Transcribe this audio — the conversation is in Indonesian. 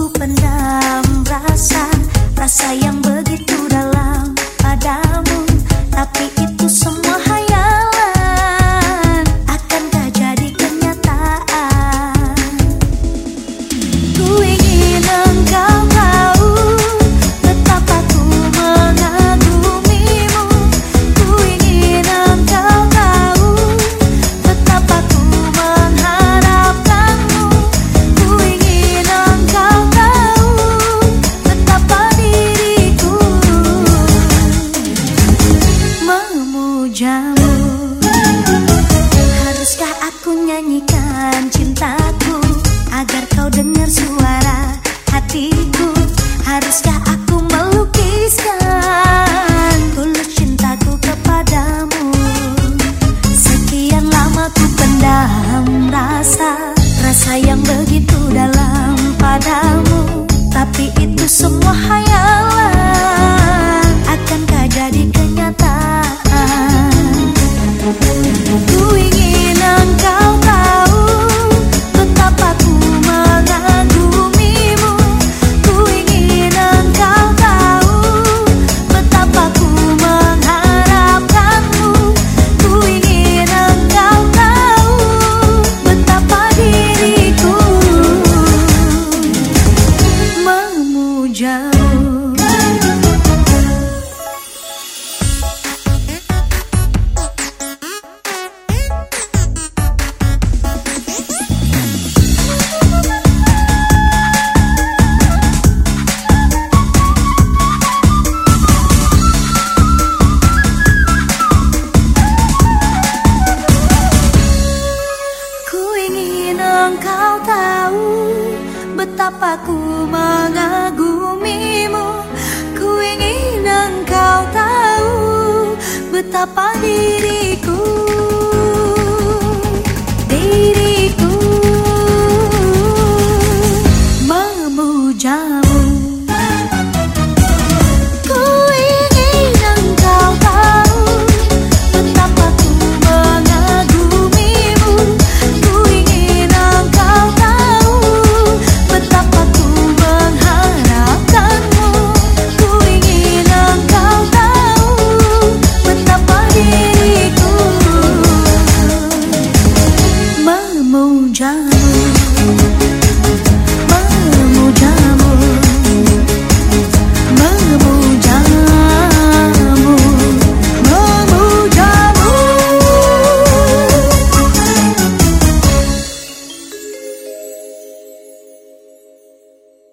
ku pendam. Haruskah aku nyanyi? Mungkin engkau tahu betapa ku mengagumimu. Ku ingin engkau tahu betapa diri